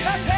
Fíjate